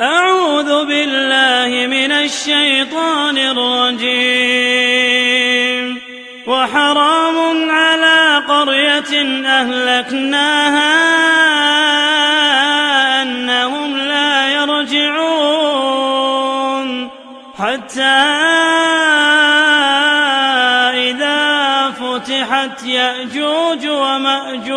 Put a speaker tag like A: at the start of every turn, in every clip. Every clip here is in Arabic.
A: أعوذ بالله من الشيطان الرجيم. وحرام على قرية أهلكناها أنهم لا يرجعون. حتى إذا فتحت يأجوج ومأجوج.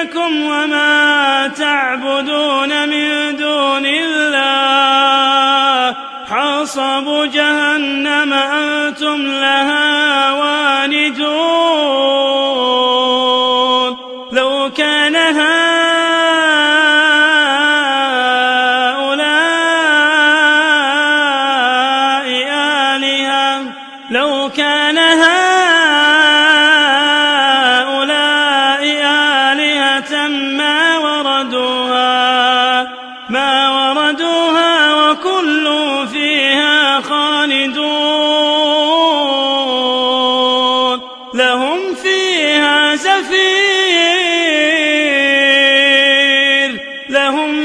A: إنكم وما تعبدون من دون الله. حصب جهنم أنتم لها واردون لو كان هؤلاء آلهة لو كان هؤلاء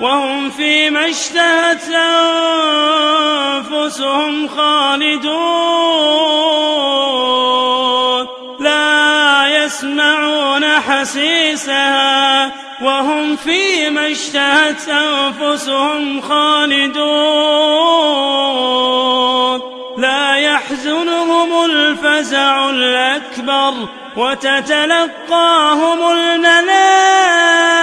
A: وهم فيما اشتهت أنفسهم خالدون. لا يسمعون حسيسها وهم فيما اشتهت أنفسهم خالدون. لا يحزنهم الفزع الأكبر وتتلقاهم الملائكة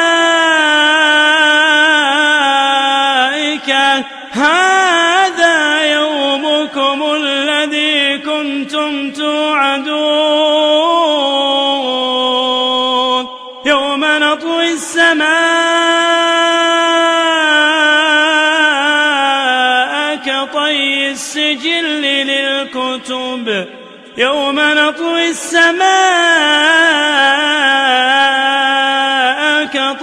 A: هذا يومكم الذي كنتم توعدون. يوم نطوي السماء كطي السجل للكتب. يوم نطوي السماء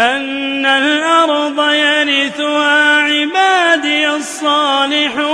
A: أن الأرض يرثها عبادي الصالحون.